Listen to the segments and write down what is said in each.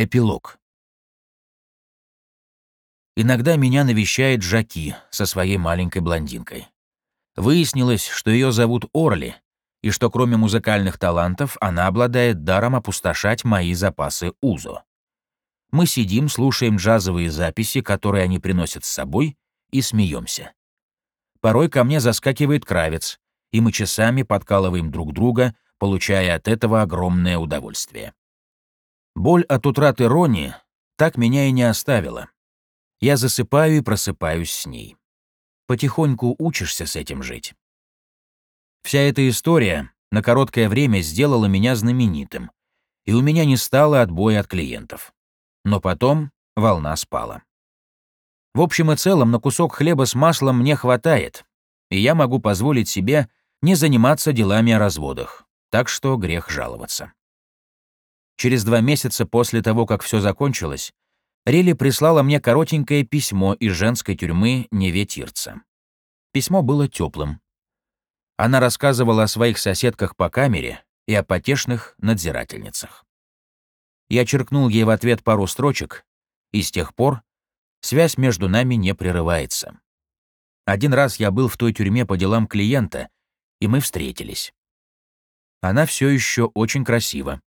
Эпилог. Иногда меня навещает Жаки со своей маленькой блондинкой. Выяснилось, что ее зовут Орли, и что кроме музыкальных талантов она обладает даром опустошать мои запасы УЗО. Мы сидим, слушаем джазовые записи, которые они приносят с собой, и смеемся. Порой ко мне заскакивает Кравец, и мы часами подкалываем друг друга, получая от этого огромное удовольствие. Боль от утраты Рони так меня и не оставила. Я засыпаю и просыпаюсь с ней. Потихоньку учишься с этим жить. Вся эта история на короткое время сделала меня знаменитым, и у меня не стало отбоя от клиентов. Но потом волна спала. В общем и целом, на кусок хлеба с маслом мне хватает, и я могу позволить себе не заниматься делами о разводах, так что грех жаловаться. Через два месяца после того, как все закончилось, Рели прислала мне коротенькое письмо из женской тюрьмы Неветирца. Письмо было теплым. Она рассказывала о своих соседках по камере и о потешных надзирательницах. Я черкнул ей в ответ пару строчек, и с тех пор связь между нами не прерывается. Один раз я был в той тюрьме по делам клиента, и мы встретились. Она все еще очень красива,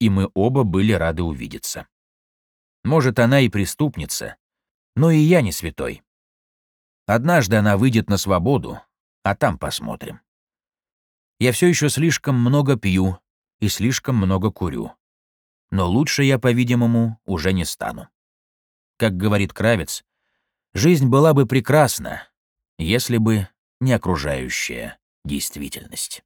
и мы оба были рады увидеться. Может, она и преступница, но и я не святой. Однажды она выйдет на свободу, а там посмотрим. Я все еще слишком много пью и слишком много курю. Но лучше я, по-видимому, уже не стану. Как говорит Кравец, жизнь была бы прекрасна, если бы не окружающая действительность.